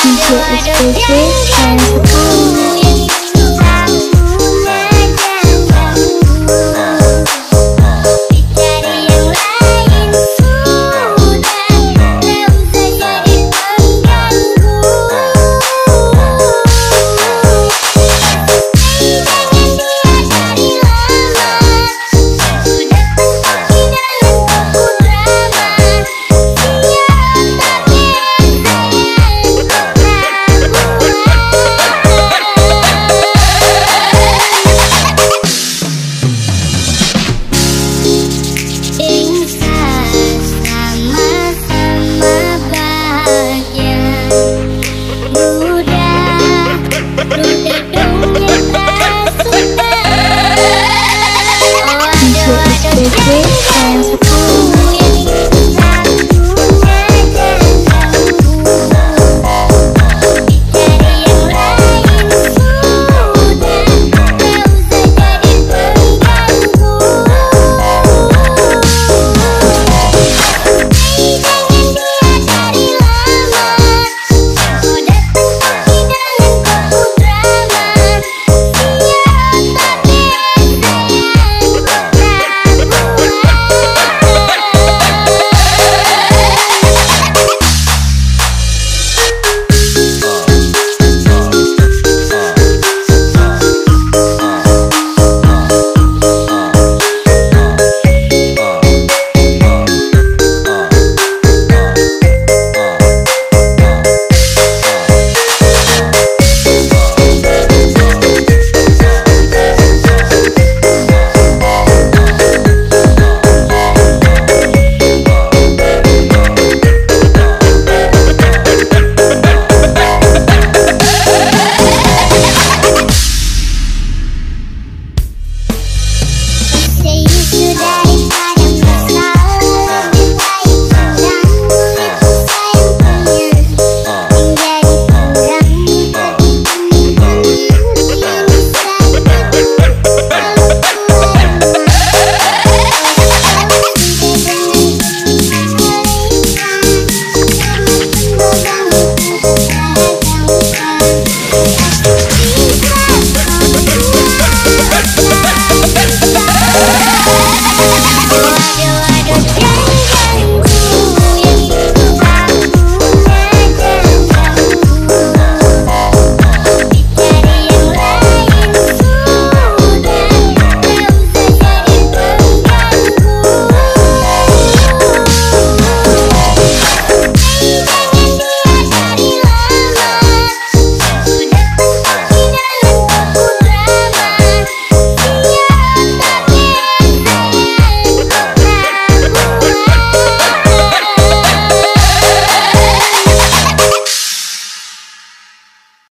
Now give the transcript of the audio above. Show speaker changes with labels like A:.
A: DJ Explosive and